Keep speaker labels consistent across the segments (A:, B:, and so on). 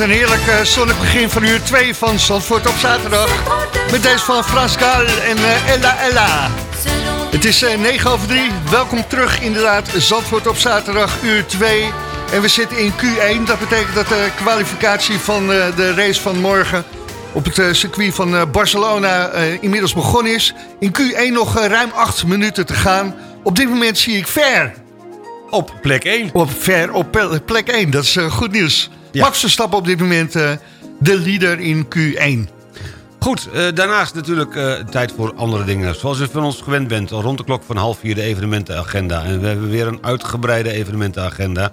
A: Wat een heerlijk eh, zonnig begin van uur 2 van Zandvoort op zaterdag. Met deze van Frans Gaal en eh, Ella Ella. Het is eh 9 over 3. Welkom terug inderdaad. Zandvoort op zaterdag uur 2. En we zitten in Q1. Dat betekent dat de kwalificatie van de race van morgen... op het circuit van Barcelona inmiddels begonnen is. In Q1 nog ruim 8 minuten te gaan. Op dit moment zie ik Ver.
B: Op plek 1.
A: Op Ver op plek 1. Dat is goed nieuws.
B: Ja.
A: Verstappen op dit moment eh, de leader in Q1.
B: Goed, eh, daarnaast natuurlijk eh, tijd voor andere dingen. Zoals u van ons gewend bent, rond de klok van half vier de evenementenagenda. En we hebben weer een uitgebreide evenementenagenda.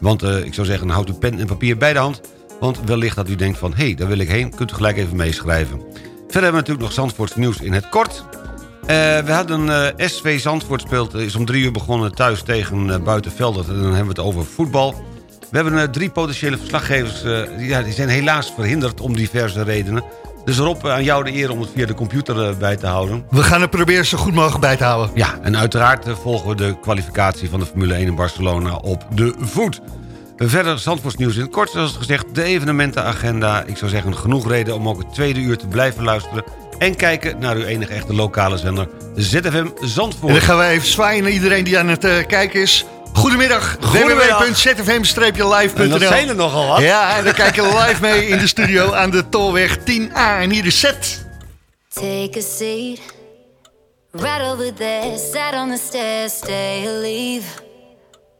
B: Want ik zou zeggen, houd uw pen en papier bij de hand. Want wellicht dat u denkt van, hé, hey, daar wil ik heen. Kunt u gelijk even meeschrijven. Verder hebben we natuurlijk nog Zandvoorts nieuws in het kort. We hadden eh, SV Zandvoort speelt, is om drie uur begonnen thuis tegen uh, Buitenveldert. En dan hebben we het over voetbal. We hebben drie potentiële verslaggevers... die, ja, die zijn helaas verhinderd om diverse redenen. Dus Rob, aan jou de eer om het via de computer bij te houden.
A: We gaan het proberen zo goed mogelijk bij te houden.
B: Ja, en uiteraard volgen we de kwalificatie van de Formule 1 in Barcelona op de voet. Verder Zandvoorts nieuws in het kort, zoals gezegd, de evenementenagenda. Ik zou zeggen, genoeg reden om ook het tweede uur te blijven luisteren... en kijken naar uw enige echte lokale zender, ZFM Zandvoort.
A: En dan gaan we even zwaaien naar iedereen die aan het uh, kijken is. Goedemiddag, www.zfm-live.nl
B: Dat zijn er nogal wat.
A: Ja, en dan kijken we live mee in de studio aan de Tolweg 10A. En hier is Zet.
C: Take a seat, right over there, sat on the stairs, stay or leave.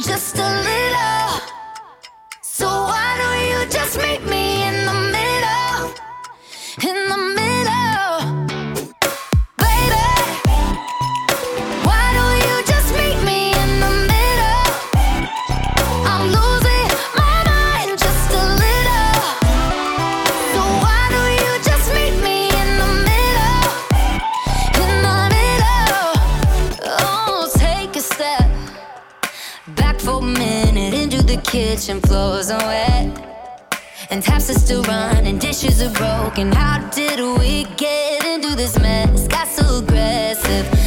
C: just a little. So why don't you just meet me back for a minute into the kitchen. Floors are wet, and taps are still running. Dishes are broken. How did we get into this mess? Got so aggressive.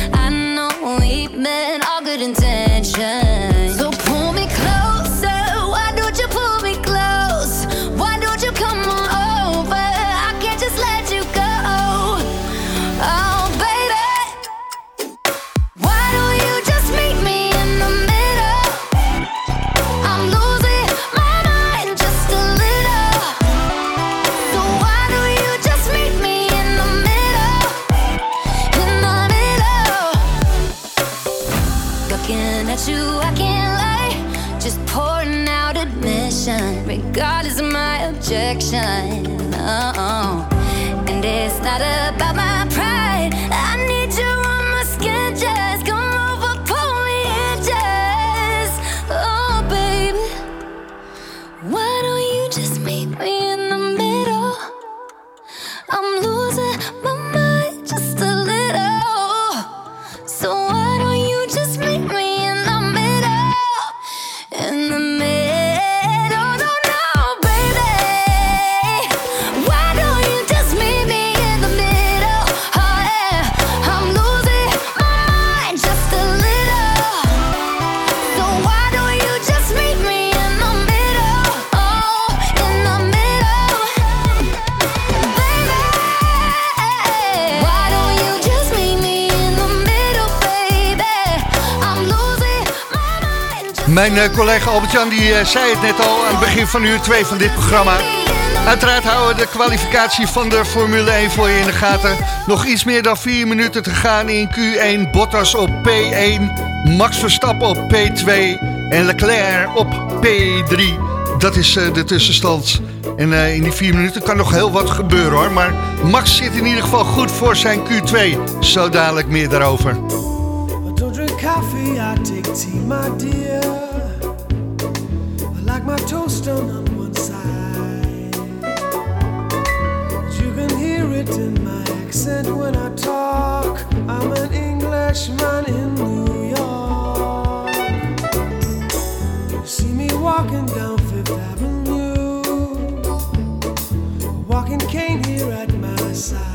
A: Mijn eh, collega Albert-Jan die eh, zei het net al aan het begin van uur 2 van dit programma. Uiteraard houden we de kwalificatie van de Formule 1 voor je in de gaten. Nog iets meer dan 4 minuten te gaan in Q1. Bottas op P1, Max Verstappen op P2 en Leclerc op P3. Dat is eh, de tussenstand. En in die 4 minuten kan nog heel wat gebeuren hoor. Maar Max zit in ieder geval goed voor zijn Q2. Zo dadelijk meer daarover.
D: Coffee, I take tea, my dear. I like my toast on one side. You can hear it in my accent when I talk. I'm an Englishman in New York. You see me walking down Fifth Avenue, a walking cane here at my side.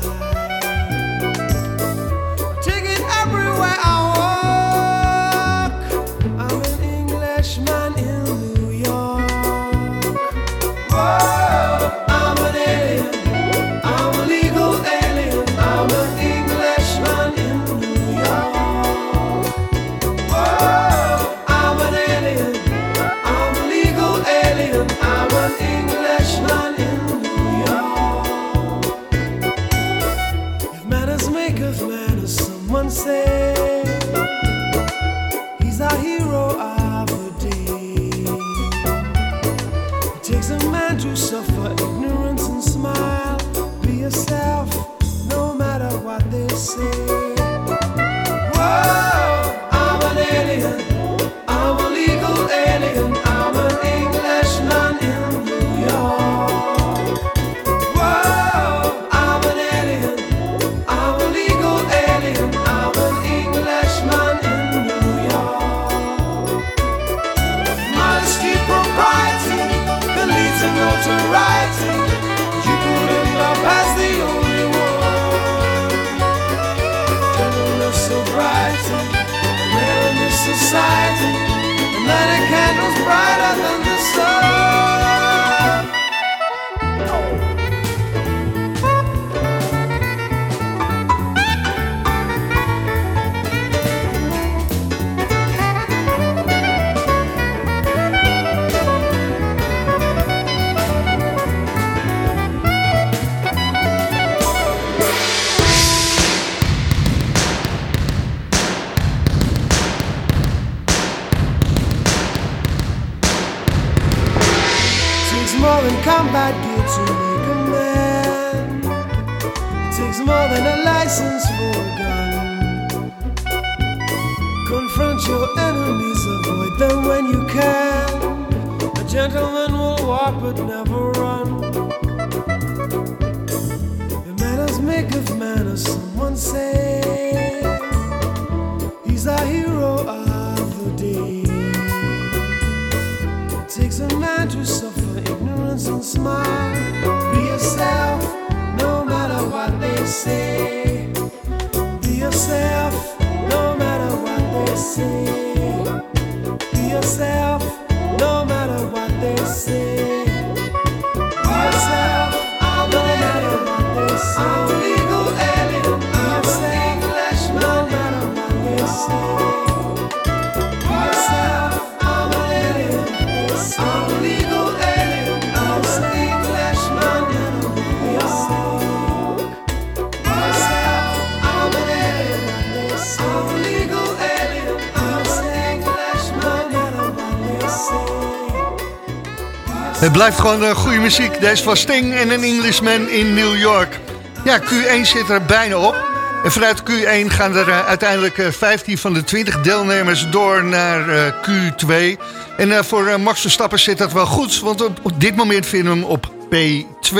A: Het blijft gewoon uh, goede muziek. Deze van Sting en een Englishman in New York. Ja, Q1 zit er bijna op. En vanuit Q1 gaan er uh, uiteindelijk uh, 15 van de 20 deelnemers door naar uh, Q2. En voor Max Verstappen zit dat wel goed, want op, op, dit moment vinden we hem op P2.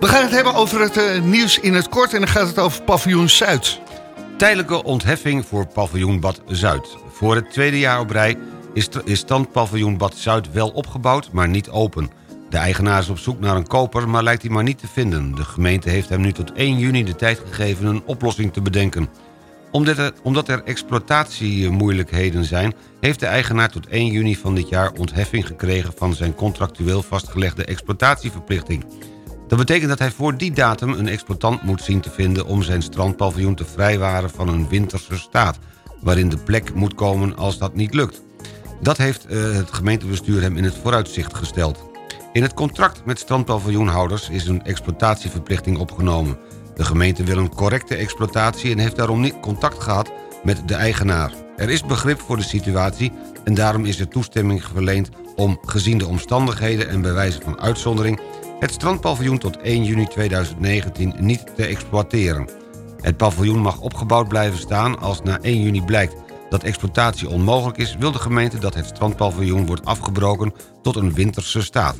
A: We gaan het hebben over het nieuws in het kort en dan gaat het over paviljoen Zuid.
B: Tijdelijke ontheffing voor paviljoen Bad Zuid. Voor het tweede jaar op rij is, standpaviljoen Bad Zuid wel opgebouwd, maar niet open. De eigenaar is op zoek naar een koper, maar lijkt hij maar niet te vinden. De gemeente heeft hem nu tot 1 juni de tijd gegeven een oplossing te bedenken. Omdat er, omdat er exploitatiemoeilijkheden zijn... heeft de eigenaar tot 1 juni van dit jaar ontheffing gekregen... van zijn contractueel vastgelegde exploitatieverplichting. Dat betekent dat hij voor die datum een exploitant moet zien te vinden... om zijn strandpaviljoen te vrijwaren van een winterse staat... waarin de plek moet komen als dat niet lukt. Dat heeft uh, het gemeentebestuur hem in het vooruitzicht gesteld. In het contract met strandpaviljoenhouders is een exploitatieverplichting opgenomen. De gemeente wil een correcte exploitatie en heeft daarom niet contact gehad met de eigenaar. Er is begrip voor de situatie en daarom is er toestemming verleend om gezien de omstandigheden en bij wijze van uitzondering het strandpaviljoen tot 1 juni 2019 niet te exploiteren. Het paviljoen mag opgebouwd blijven staan als na 1 juni blijkt dat exploitatie onmogelijk is... wil de gemeente dat het strandpaviljoen wordt afgebroken tot een winterse staat.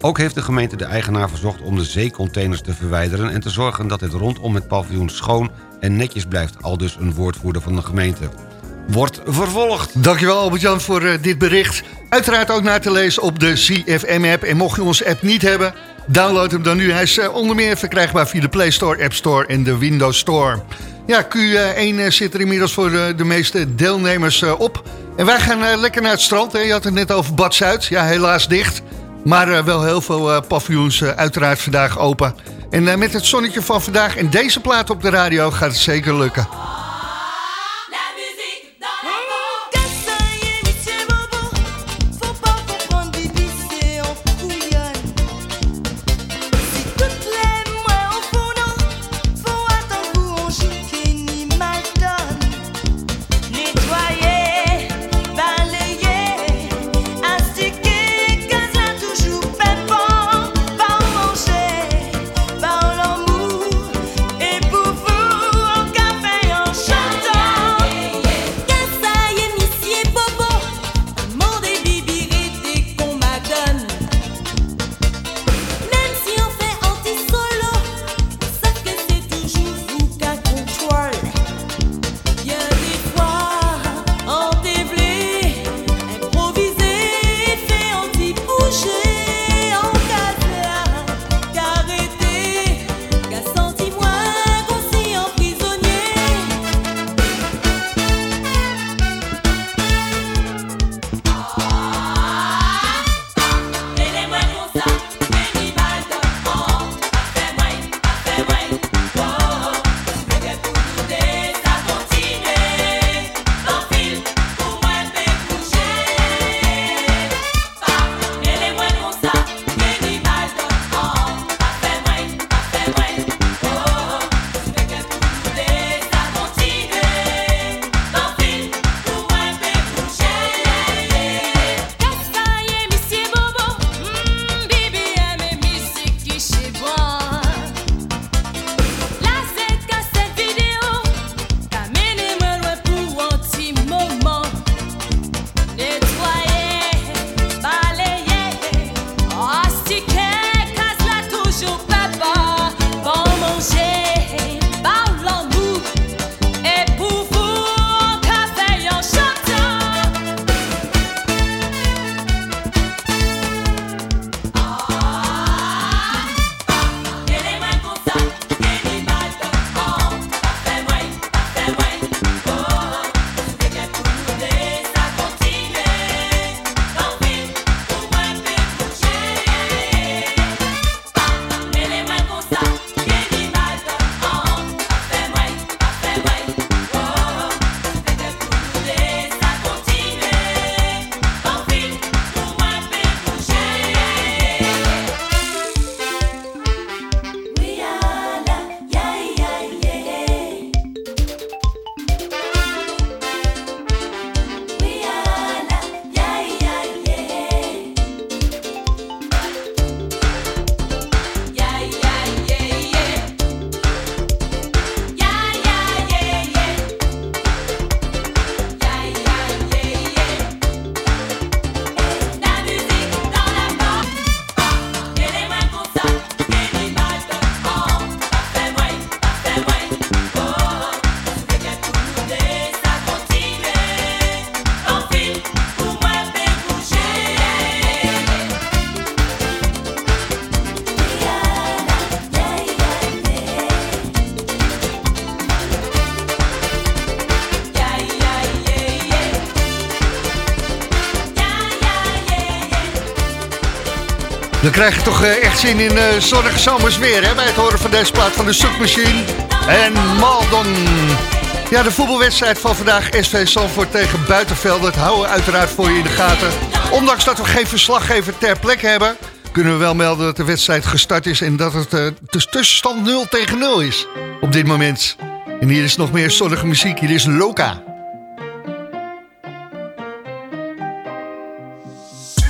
B: Ook heeft de gemeente de eigenaar verzocht om de zeecontainers te verwijderen... en te zorgen dat het rondom het paviljoen schoon en netjes blijft... al dus een woordvoerder van de gemeente. Wordt vervolgd.
A: Dankjewel Albert-Jan voor uh, dit bericht. Uiteraard ook naar te lezen op de CFM-app. En mocht je onze app niet hebben, download hem dan nu. Hij is uh, onder meer verkrijgbaar via de Play Store, App Store en de Windows Store. Ja, Q1 zit er inmiddels voor de, de meeste deelnemers uh, op. En wij gaan lekker naar het strand. Hè. Je had het net over Bad Zuid. Ja, helaas dicht. Maar wel heel veel paviljoens uiteraard vandaag open. En met het zonnetje van vandaag en deze plaat op de radio gaat het zeker lukken. Krijg je toch eh, echt zin in uh, zonnige zomers weer, hè? Bij het horen van deze plaat van de Submachine en Maldon. Ja, de voetbalwedstrijd van vandaag, SV Salford tegen Buitenveld. Dat houden we uiteraard voor je in de gaten. Ondanks dat we geen verslaggever ter plekke hebben... kunnen we wel melden dat de wedstrijd gestart is... en dat het uh, tussenstand 0 tegen 0 is op dit moment. En hier is nog meer zonnige muziek. Hier is Loka.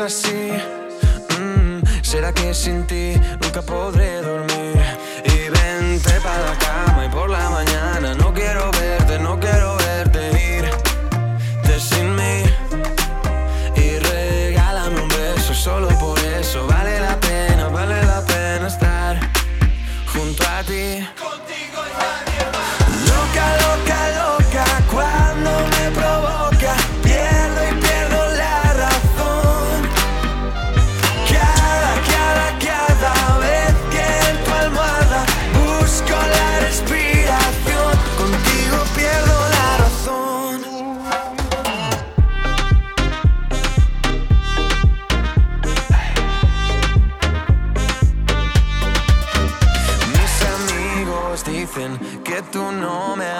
E: así? Mm, ¿Será que sin ti nunca podré dormir?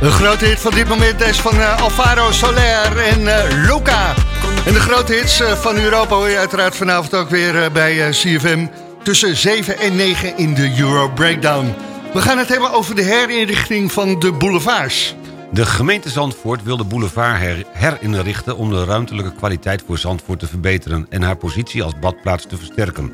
A: Een grote hit van dit moment is van eh, Alvaro Soler en eh, Luca. En de grote hits eh, van Europa hoor je uiteraard vanavond ook weer bij CFM. Tussen 7 en 9 in de Euro Breakdown. We gaan het hebben over de herinrichting van de boulevards.
B: De gemeente Zandvoort wil de boulevard her- herinrichten... om de ruimtelijke kwaliteit voor Zandvoort te verbeteren... en haar positie als badplaats te versterken.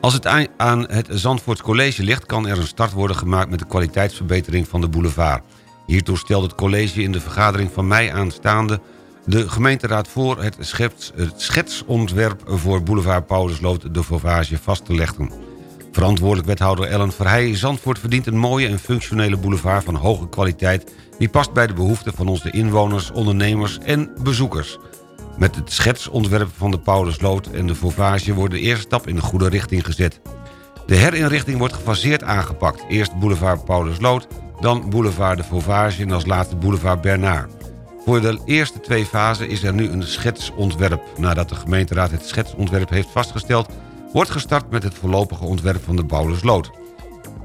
B: Als het aan het Zandvoorts College ligt... kan er een start worden gemaakt met de kwaliteitsverbetering van de boulevard. Hiertoe stelt het college in de vergadering van mei aanstaande... de gemeenteraad voor het, schets, het schetsontwerp voor boulevard Paulusloot de Vauvage vast te leggen. Verantwoordelijk wethouder Ellen Verheij Zandvoort verdient een mooie en functionele boulevard van hoge kwaliteit... die past bij de behoeften van onze inwoners, ondernemers en bezoekers. Met het schetsontwerp van de Paulusloot en de Vauvage... wordt de eerste stap in de goede richting gezet. De herinrichting wordt gefaseerd aangepakt. Eerst boulevard Paulusloot, dan boulevard de Vauvage... en als laatste boulevard Bernard. Voor de eerste twee fasen is er nu een schetsontwerp. Nadat de gemeenteraad het schetsontwerp heeft vastgesteld... wordt gestart met het voorlopige ontwerp van de Paulusloot.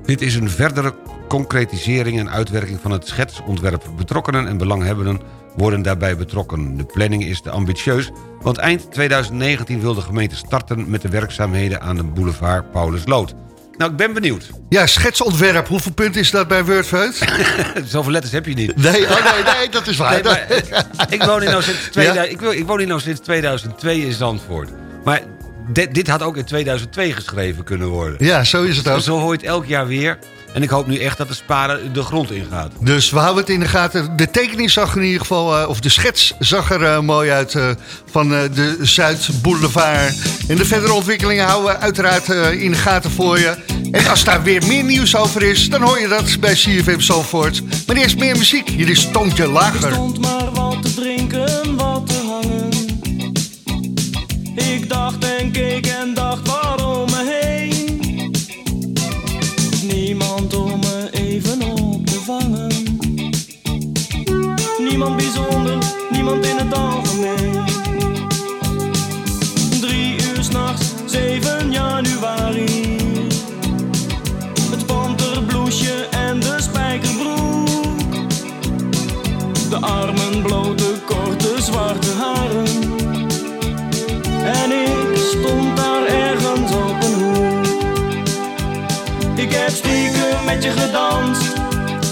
B: Dit is een verdere concretisering en uitwerking van het schetsontwerp. Betrokkenen en belanghebbenden worden daarbij betrokken. De planning is te ambitieus, want eind 2019 wil de gemeente starten... met de werkzaamheden aan de boulevard Paulusloot. Nou, ik ben benieuwd.
A: Ja, schetsontwerp. Hoeveel punten is dat bij Wordfeud?
B: Zoveel letters heb je niet.
A: Nee, oh nee, nee, dat is waar.
B: Nee, maar, ik, woon hier nou sinds 2000, ik, woon hier nou sinds 2002 in Zandvoort. Maar dit, dit had ook in 2002 geschreven kunnen worden.
A: Ja, zo is het ook.
B: Zo hoor je het elk jaar weer. En ik hoop nu echt dat de spade de grond ingaat.
A: Dus we houden het in de gaten. De tekening zag er in ieder geval, eh, of de schets zag er eh, mooi uit eh, van eh, de Zuidboulevard. En de verdere ontwikkelingen houden we uiteraard eh, in de gaten voor je. En als daar weer meer nieuws over is, dan hoor je dat bij CFM Zalvoort. Maar eerst meer muziek. Hier is Toontje
F: Er
A: Lager.
F: stond maar wat te drinken, wat te hangen. Ik dacht en keek en dacht niemand in het algemeen. Drie uur s'nachts, 7 januari. Het panterbloesje en de spijkerbroek. De armen blote, korte, zwarte haren. En ik stond daar ergens op een hoek. Ik heb stiekem met je gedanst.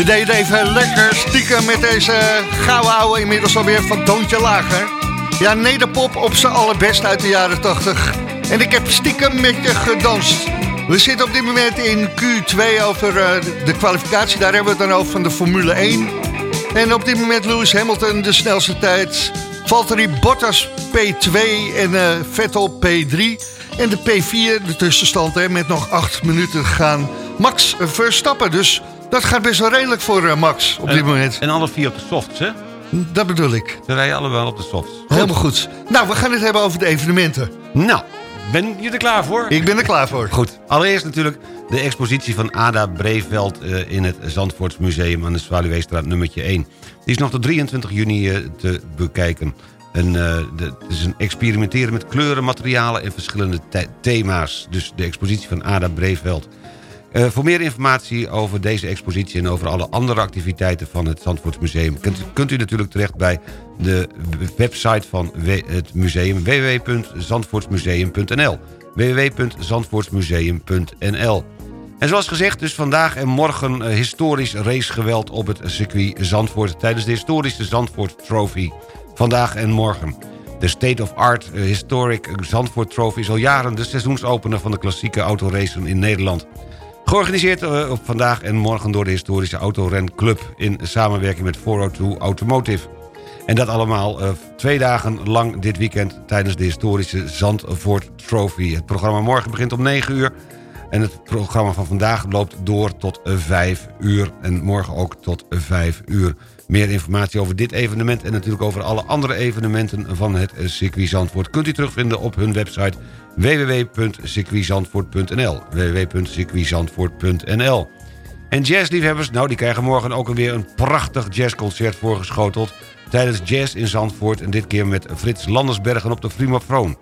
A: We deden even lekker stiekem met deze gouden ouwe inmiddels alweer van Toontje Lager. Ja, nederpop op zijn allerbest uit de jaren 80. En ik heb stiekem met je gedanst. We zitten op dit moment in Q2 over eh, de kwalificatie. Daar hebben we het dan over van de Formule 1. En op dit moment Lewis Hamilton de snelste tijd. Valtteri Bottas P2 en eh, Vettel P3. En de P4, de tussenstand hè, met nog acht minuten te gaan. Max Verstappen. Dus dat gaat best wel redelijk voor eh, Max op dit
B: En-
A: moment.
B: En alle vier op de softs, hè?
A: Dat bedoel ik.
B: Ze rijden allemaal op de softs.
A: Helemaal goed. Nou, we gaan het hebben over de evenementen.
B: Nou, ben je er klaar voor?
A: Ik ben er klaar voor.
B: Goed. Allereerst natuurlijk de expositie van Ada Breveld eh, in het Zandvoortsmuseum aan de Zwaluweestraat nummertje 1. Die is nog tot 23 juni eh, te bekijken. En, de, het is een experimenteren met kleuren, materialen en verschillende the- thema's. Dus de expositie van Ada Breveld. Eh, voor meer informatie over deze expositie en over alle andere activiteiten van het Zandvoortsmuseum... kunt, kunt u natuurlijk terecht bij de website van het museum www.zandvoortsmuseum.nl www.zandvoortsmuseum.nl En zoals gezegd, dus vandaag en morgen eh, historisch racegeweld op het circuit Zandvoort... tijdens de historische Zandvoort Trophy. Vandaag en morgen. De State of Art eh, Historic Zandvoort Trophy is al jaren de seizoensopener van de klassieke autoracen in Nederland. Georganiseerd eh, op vandaag en morgen door de historische Autorenclub... in samenwerking met 402 Automotive. En dat allemaal eh, twee dagen lang dit weekend... tijdens de historische Zandvoort Trophy. Het programma morgen begint om 9 uur... en het programma van vandaag loopt door tot 5 uur... en morgen ook tot 5 uur. Meer informatie over dit evenement en natuurlijk over alle andere evenementen van het circuit Zandvoort... kunt u terugvinden op hun website www.circuitzandvoort.nl www.circuitzandvoort.nl En jazzliefhebbers, nou die krijgen morgen ook weer een prachtig jazzconcert voorgeschoteld... tijdens Jazz in Zandvoort en dit keer met Frits Landersbergen op de Frimafroon.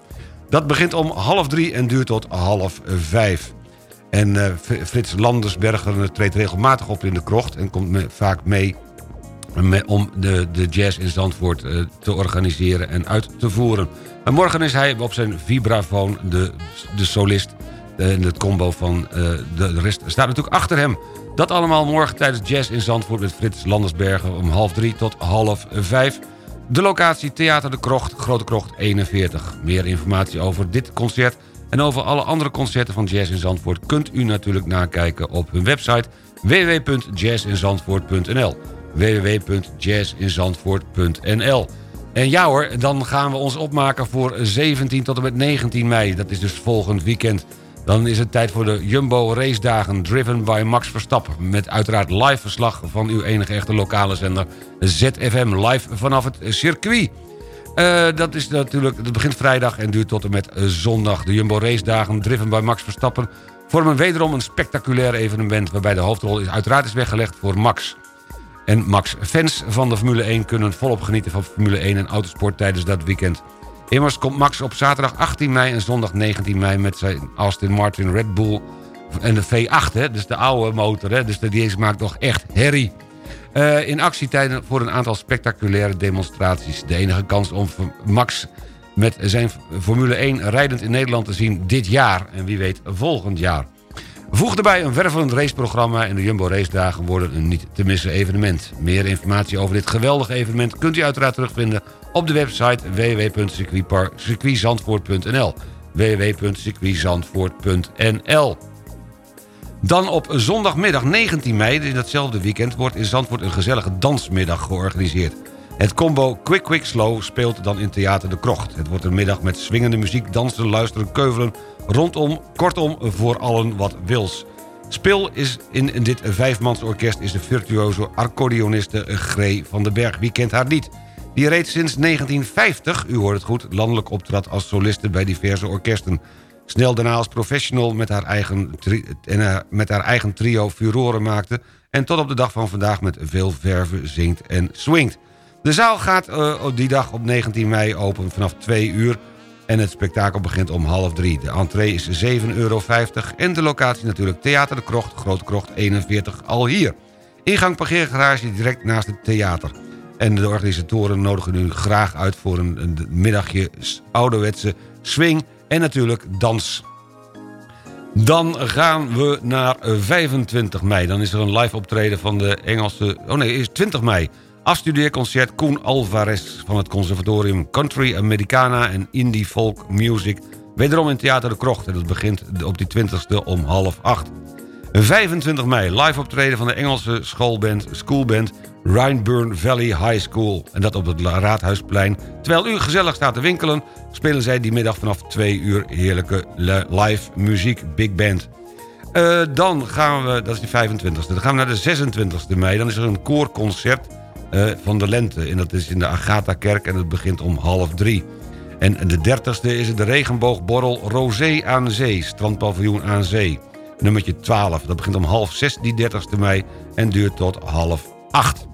B: Dat begint om half drie en duurt tot half vijf. En uh, Frits Landersbergen treedt regelmatig op in de krocht... en komt me, vaak mee om de, de jazz in Zandvoort uh, te organiseren en uit te voeren. En morgen is hij op zijn vibrafoon de, de solist... en het combo van uh, de rest staat natuurlijk achter hem. Dat allemaal morgen tijdens Jazz in Zandvoort... met Frits Landersbergen om half drie tot half vijf... De locatie Theater de Krocht, Grote Krocht 41. Meer informatie over dit concert en over alle andere concerten van Jazz in Zandvoort... kunt u natuurlijk nakijken op hun website www.jazzinzandvoort.nl www.jazzinzandvoort.nl En ja hoor, dan gaan we ons opmaken voor 17 tot en met 19 mei. Dat is dus volgend weekend. Dan is het tijd voor de Jumbo Race Dagen Driven by Max Verstappen. Met uiteraard live verslag van uw enige echte lokale zender ZFM. Live vanaf het circuit. Uh, dat, is natuurlijk, dat begint vrijdag en duurt tot en met zondag. De Jumbo Race Dagen Driven by Max Verstappen vormen wederom een spectaculair evenement... waarbij de hoofdrol is, uiteraard is weggelegd voor Max. En Max, fans van de Formule 1 kunnen volop genieten van Formule 1 en autosport tijdens dat weekend. Immers komt Max op zaterdag 18 mei en zondag 19 mei... met zijn Aston Martin Red Bull en de V8, hè, dus de oude motor. Hè, dus deze maakt toch echt herrie. Uh, in actietijden voor een aantal spectaculaire demonstraties. De enige kans om Max met zijn Formule 1 rijdend in Nederland te zien dit jaar. En wie weet volgend jaar. Voeg erbij een wervelend raceprogramma en de Jumbo Race Dagen worden een niet te missen evenement. Meer informatie over dit geweldige evenement kunt u uiteraard terugvinden op de website www.circuitzandvoort.nl www.circuitzandvoort.nl Dan op zondagmiddag 19 mei, in datzelfde weekend... wordt in Zandvoort een gezellige dansmiddag georganiseerd. Het combo Quick Quick Slow speelt dan in Theater de Krocht. Het wordt een middag met swingende muziek, dansen, luisteren, keuvelen... rondom, kortom, voor allen wat wils. Speel is in dit vijfmansorkest is de virtuoso accordeoniste Gree van den Berg. Wie kent haar niet? Die reeds sinds 1950, u hoort het goed, landelijk optrad als soliste bij diverse orkesten. Snel daarna als professional met haar eigen, en met haar eigen trio furoren maakte... en tot op de dag van vandaag met veel verven zingt en swingt. De zaal gaat uh, die dag op 19 mei open vanaf 2 uur... en het spektakel begint om half 3. De entree is 7,50 euro en de locatie natuurlijk Theater de Krocht, Grote Krocht 41, al hier. Ingang parkeergarage direct naast het theater. En de organisatoren nodigen u graag uit voor een, een middagje ouderwetse swing en natuurlijk dans. Dan gaan we naar 25 mei. Dan is er een live optreden van de Engelse... Oh nee, is 20 mei. Afstudeerconcert Koen Alvarez van het conservatorium Country Americana en Indie Folk Music. Wederom in Theater de Krocht. En dat begint op die 20ste om half acht. 25 mei, live optreden van de Engelse schoolband, schoolband Rhineburn Valley High School. En dat op het Raadhuisplein. Terwijl u gezellig staat te winkelen... spelen zij die middag vanaf 2 uur heerlijke live muziek, big band. Uh, dan gaan we, dat is de 25e, dan gaan we naar de 26e mei. Dan is er een koorconcert van de lente. En dat is in de Agatha-kerk en het begint om half drie. En de 30e is de regenboogborrel Rosé aan Zee, strandpaviljoen aan Zee. Nummertje 12, dat begint om half 6 die 30e mei en duurt tot half 8.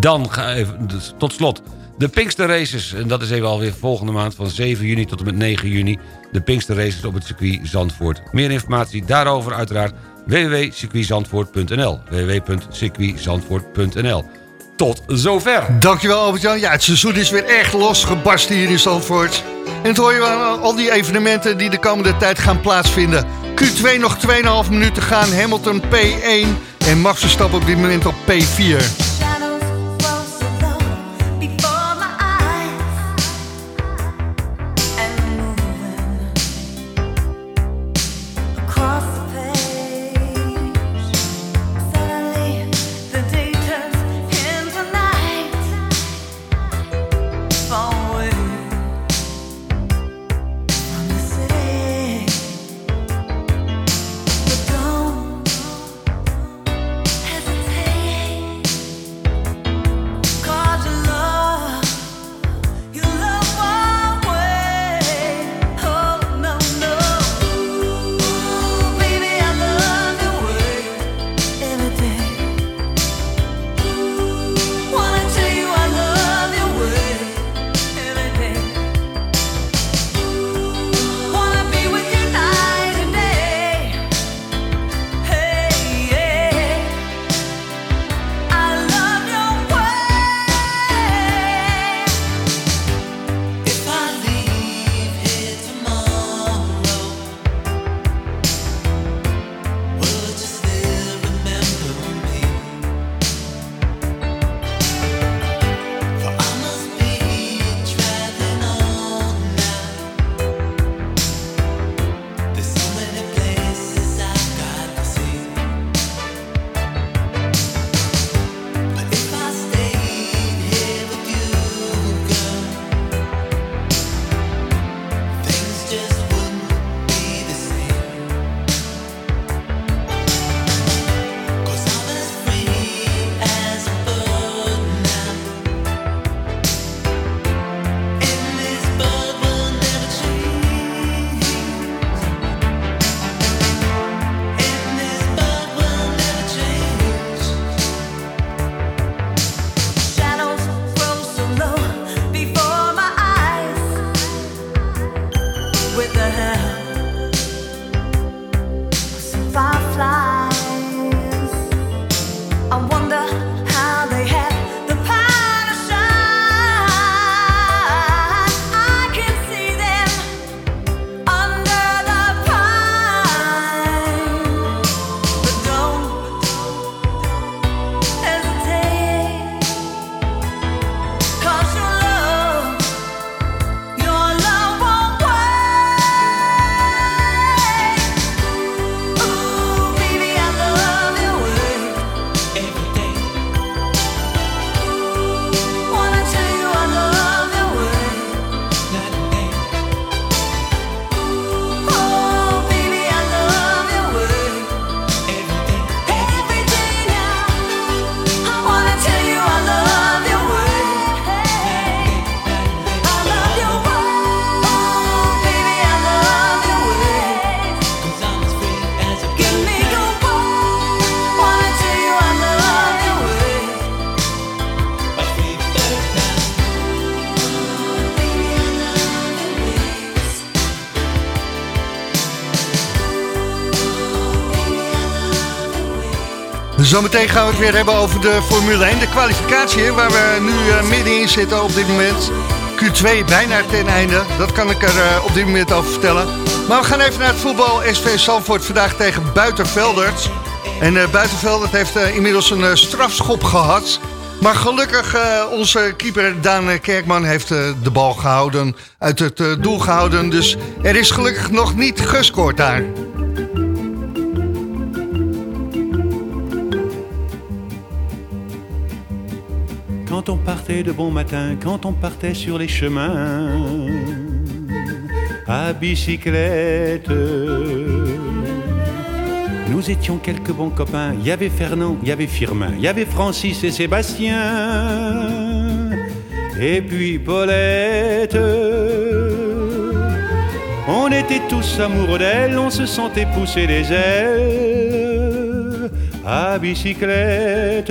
B: Dan ga even, dus tot slot de Pinkster Races. En dat is even alweer volgende maand van 7 juni tot en met 9 juni. De Pinkster Races op het circuit Zandvoort. Meer informatie daarover uiteraard www.circuitzandvoort.nl www.circuitzandvoort.nl Tot zover.
A: Dankjewel Albert-Jan. Ja, het seizoen is weer echt losgebarsten hier in Zandvoort. En het hoor je aan al die evenementen die de komende tijd gaan plaatsvinden. Q2 nog 2,5 minuten gaan. Hamilton P1 en Max Verstappen op dit moment op P4. Zometeen gaan we het weer hebben over de Formule 1. De kwalificatie waar we nu uh, middenin zitten op dit moment. Q2 bijna ten einde. Dat kan ik er uh, op dit moment over vertellen. Maar we gaan even naar het voetbal. SV Zandvoort vandaag tegen Buitenveldert. En uh, Buitenveldert heeft inmiddels een strafschop gehad. Maar gelukkig, onze keeper Daan Kerkman heeft de bal gehouden, uit het doel gehouden. Dus er is gelukkig nog niet gescoord daar.
G: Quand on partait de bon matin, quand on partait sur les chemins, à bicyclette. Nous étions quelques bons copains. Il y avait Fernand, il y avait Firmin, il y avait Francis et Sébastien. Et puis Paulette. On était tous amoureux d'elle, on se sentait pousser les ailes à bicyclette.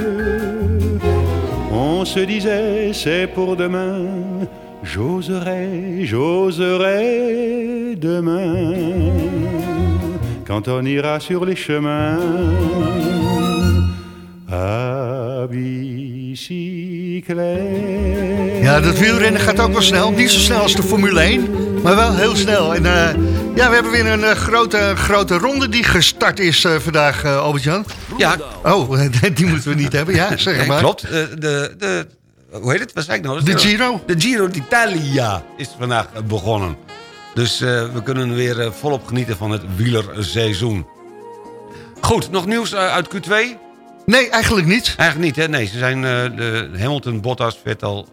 G: On se disait c'est pour demain, j'oserai, j'oserai demain quand on ira sur les chemins.
A: Ja, dat wielrennen gaat ook wel snel. Niet zo snel als de Formule 1, maar wel heel snel. En uh, ja, we hebben weer een uh, grote, grote ronde die gestart is uh, vandaag, Albert-Jan.
B: Ja.
A: Oh, die moeten we niet hebben, ja, zeg maar.
B: Klopt, de, de, hoe heet het? Wat zei ik nou?
A: De Giro.
B: De Giro d'Italia is vandaag begonnen. Dus uh, we kunnen weer uh, volop genieten van het wielerseizoen. Goed, nog nieuws uh, uit Q2?
A: Nee, eigenlijk niet.
B: Eigenlijk niet, hè? Nee, ze zijn de Hamilton, Bottas, Vettel...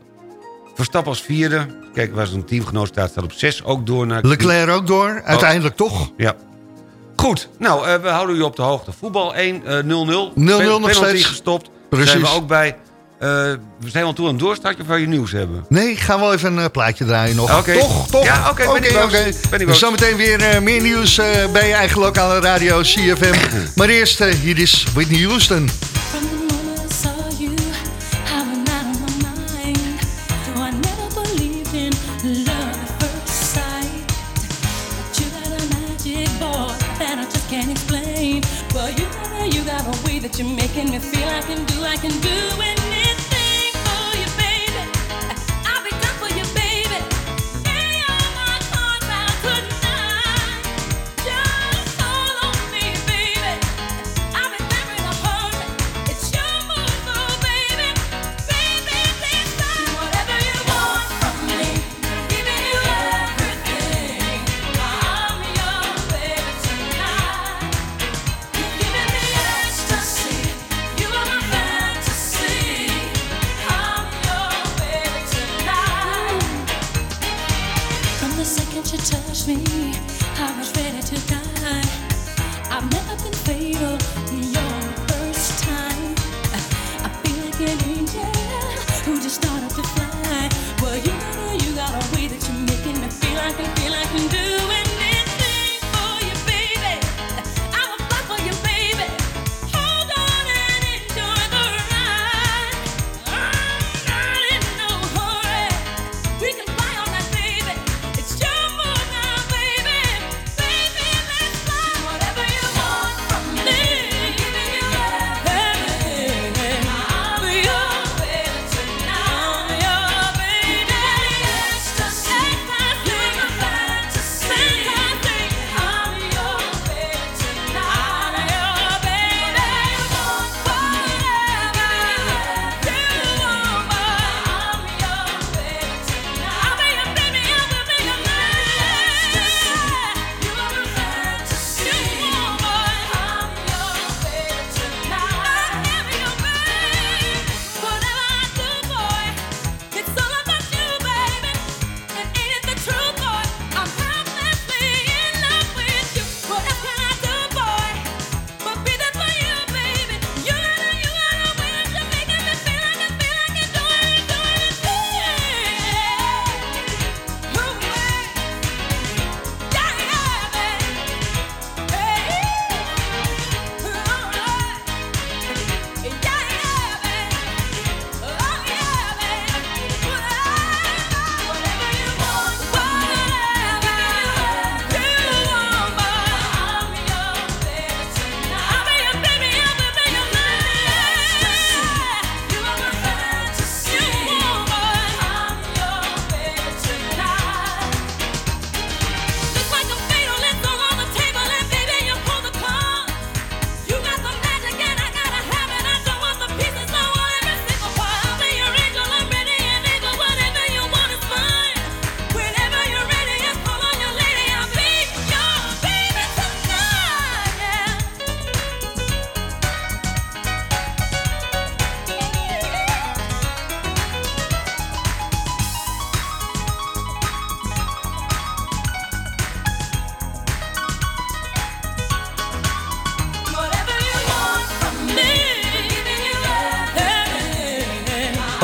B: Verstappen als vierde. Kijk, waar zijn teamgenoot staat, staat op zes. Ook door naar...
A: Leclerc ook door, uiteindelijk oh. toch?
B: Ja. Goed, nou, we houden u op de hoogte. Voetbal 1, 0-0. 0-0
A: nog steeds.
B: gestopt.
A: Precies.
B: Daar zijn we ook bij. Uh, we zijn al toe aan het doorstarten of je nieuws hebben?
A: Nee, gaan we even een plaatje draaien nog.
B: Okay.
A: Toch, toch?
B: Ja, oké, okay,
A: oké. Okay, okay. Dus zometeen weer meer nieuws bij je eigen lokale radio CFM. maar eerst, hier is Whitney Houston.
H: You're making me feel I can do, I can do it.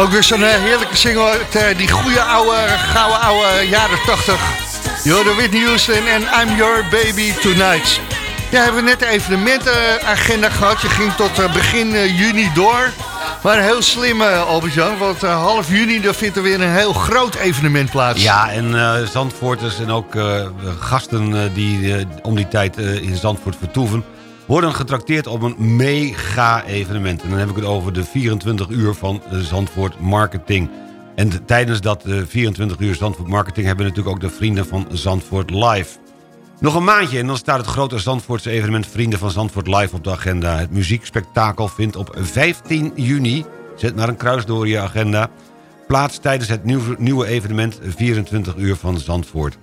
A: Ook weer zo'n eh, heerlijke single uit eh, die goede oude, gouden oude jaren 80. Yo, Whitney Houston en I'm Your Baby Tonight. Ja, hebben we net de evenementenagenda gehad. Je ging tot eh, begin juni door. Maar heel slim, Albert-Jan, want half juni dan vindt er weer een heel groot evenement plaats.
B: Ja, en eh, Zandvoorters en ook gasten die om die tijd in Zandvoort vertoeven... worden getrakteerd op een mega-evenement. En dan heb ik het over de 24 uur van eh, Zandvoort Marketing. En tijdens dat eh, 24 uur Zandvoort Marketing... hebben we natuurlijk ook de vrienden van Zandvoort Live. Nog een maandje en dan staat het grote Zandvoortse evenement... Vrienden van Zandvoort Live op de agenda. Het muziekspektakel vindt op 15 juni... zet maar een kruis door je agenda... plaats tijdens het nieuwe evenement 24 uur van Zandvoort.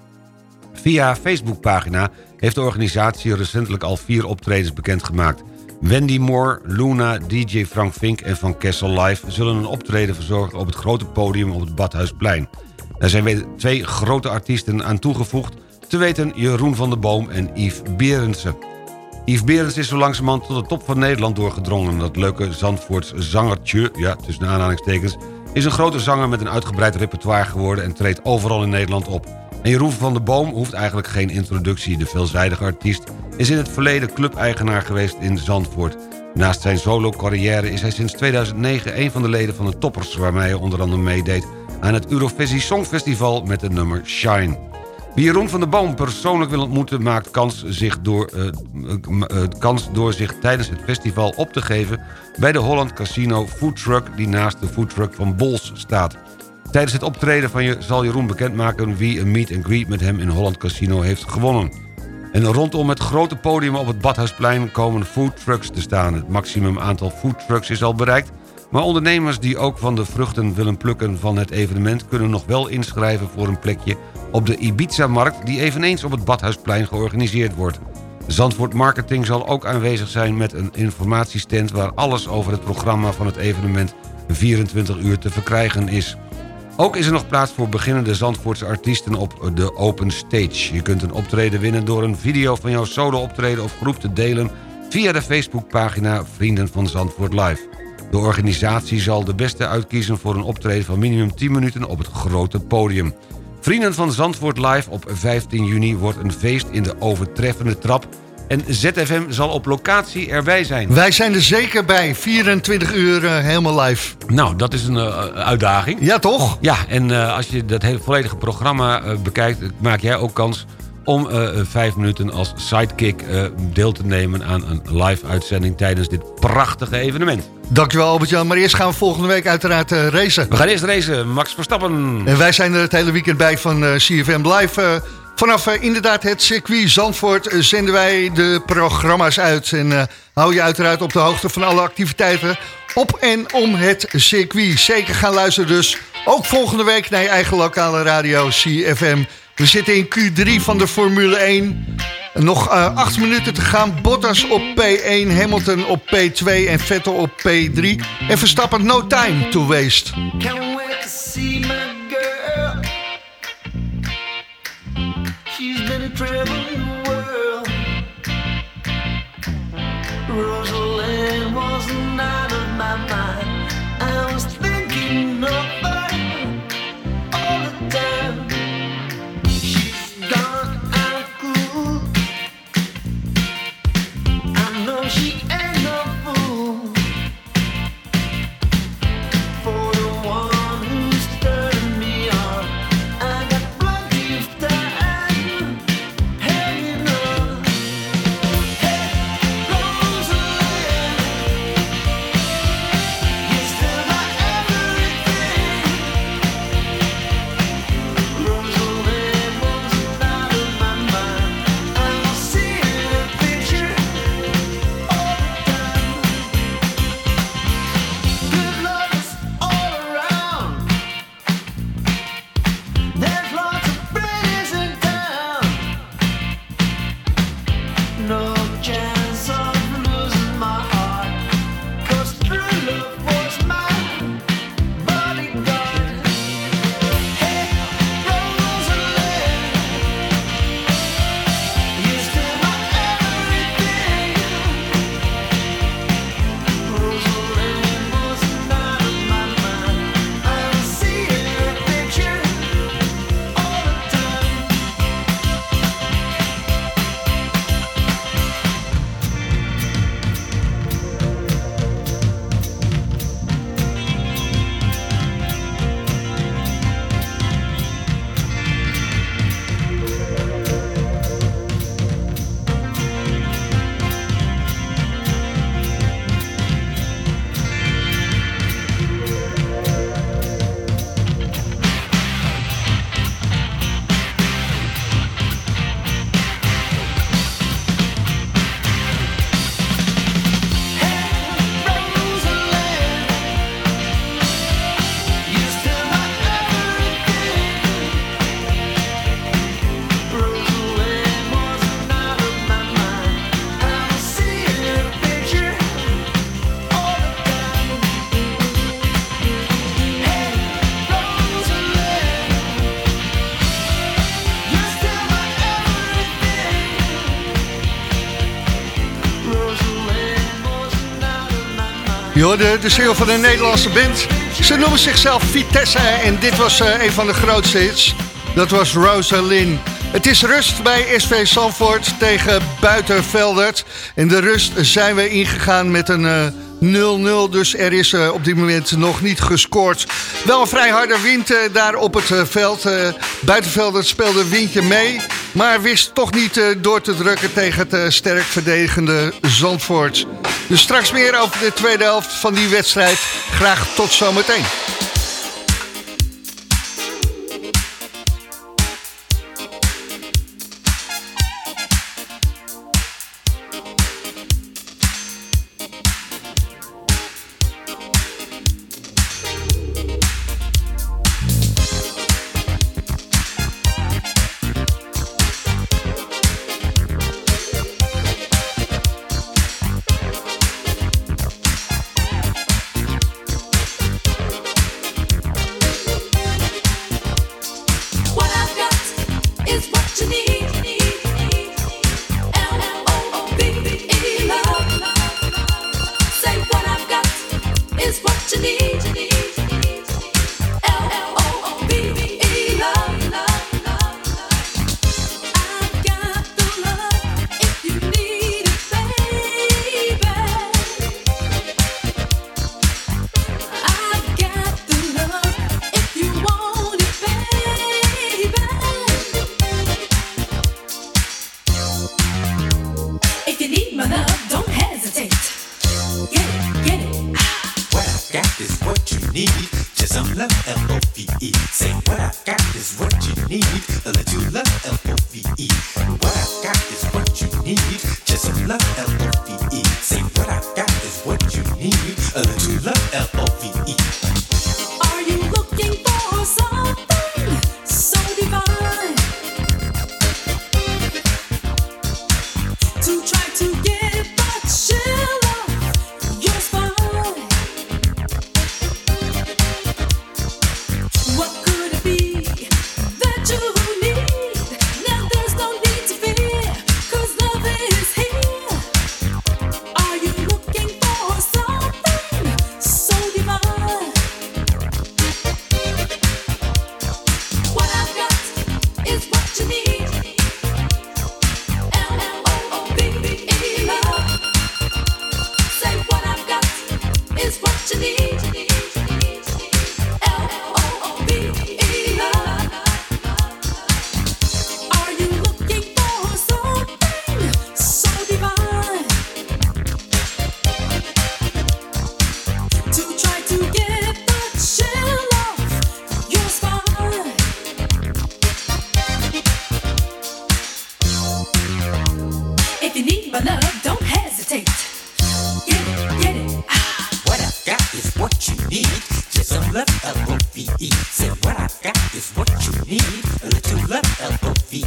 B: Via haar Facebookpagina heeft de organisatie recentelijk al vier optredens bekendgemaakt. Wendy Moore, Luna, DJ Frank Vink en Van Kessel Live... zullen een optreden verzorgen op het grote podium op het Badhuisplein. Daar zijn twee grote artiesten aan toegevoegd... te weten Jeroen van der Boom en Yves Berendsen. Yves Berends is zo langzamerhand tot de top van Nederland doorgedrongen. Dat leuke Zandvoorts zangertje, ja, tussen aanhalingstekens... is een grote zanger met een uitgebreid repertoire geworden... en treedt overal in Nederland op. En Jeroen van der Boom hoeft eigenlijk geen introductie. De veelzijdige artiest is in het verleden clubeigenaar geweest in Zandvoort. Naast zijn solo-carrière is hij sinds 2009 een van de leden van de Toppers... waarmee hij onder andere meedeed aan het Eurovisie Songfestival met het nummer Shine. Wie Jeroen van der Boom persoonlijk wil ontmoeten... maakt kans, zich door, eh, eh, eh, kans door zich tijdens het festival op te geven... bij de Holland Casino Food Truck... die naast de food truck van Bols staat. Tijdens het optreden van je zal Jeroen bekendmaken... wie een meet and greet met hem in Holland Casino heeft gewonnen. En rondom het grote podium op het Badhuisplein komen food trucks te staan. Het maximum aantal food trucks is al bereikt... maar ondernemers die ook van de vruchten willen plukken van het evenement... kunnen nog wel inschrijven voor een plekje op de Ibiza-markt... die eveneens op het Badhuisplein georganiseerd wordt. Zandvoort Marketing zal ook aanwezig zijn met een informatiestand... waar alles over het programma van het evenement 24 uur te verkrijgen is. Ook is er nog plaats voor beginnende Zandvoortse artiesten op de Open Stage. Je kunt een optreden winnen door een video van jouw solo-optreden of groep te delen... via de Facebookpagina Vrienden van Zandvoort Live. De organisatie zal de beste uitkiezen voor een optreden van minimum 10 minuten op het grote podium. Vrienden van Zandvoort Live op 15 juni wordt een feest in de overtreffende trap... en ZFM zal op locatie erbij zijn.
A: Wij zijn er zeker bij, 24 uur eh, helemaal live.
B: Nou, dat is een eh, uitdaging.
A: Ja, toch?
B: Ja, en eh, als je dat hele volledige programma bekijkt... maak jij ook kans om vijf minuten als sidekick deel te nemen... aan een live uitzending tijdens dit prachtige evenement.
A: Dankjewel Albert-Jan, maar eerst gaan we volgende week uiteraard racen.
B: We gaan eerst racen, Max Verstappen.
A: En wij zijn er het hele weekend bij van CFM Live. Vanaf eh, inderdaad het circuit Zandvoort eh, zenden wij de programma's uit. En eh, hou je uiteraard op de hoogte van alle activiteiten op en om het circuit. Zeker gaan luisteren dus, ook volgende week naar je eigen lokale radio CFM. We zitten in Q3 van de Formule 1. Nog acht minuten te gaan. Bottas op P1, Hamilton op P2 en Vettel op P3. En Verstappen no time to waste. Je hoorde de single van de Nederlandse band. Ze noemen zichzelf Vitesse en dit was eh, een van de grootste hits. Dat was Rosalyn. Het is rust bij SV Sanford tegen Buitenveldert. En de rust zijn we ingegaan met een... Eh, 0-0. Dus er is eh, op dit moment nog niet gescoord. Wel een vrij harde wind eh, daar op het uh, veld. Buitenvelder speelde windje mee. Maar wist toch niet door te drukken tegen het sterk verdedigende Zandvoort. Dus straks meer over de tweede helft van die wedstrijd. Graag tot zometeen.
H: love L-O-V-E. Say what
I: I got is what you need.
H: to let you love L-O-V-E.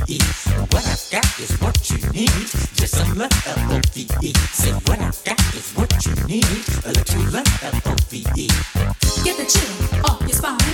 H: L-O-V-E. What I've got is what you need.
I: Just a little L-O-V-E. Say what I've got is what you need. A little love, L-O-V-E.
H: Get the chill off your spine.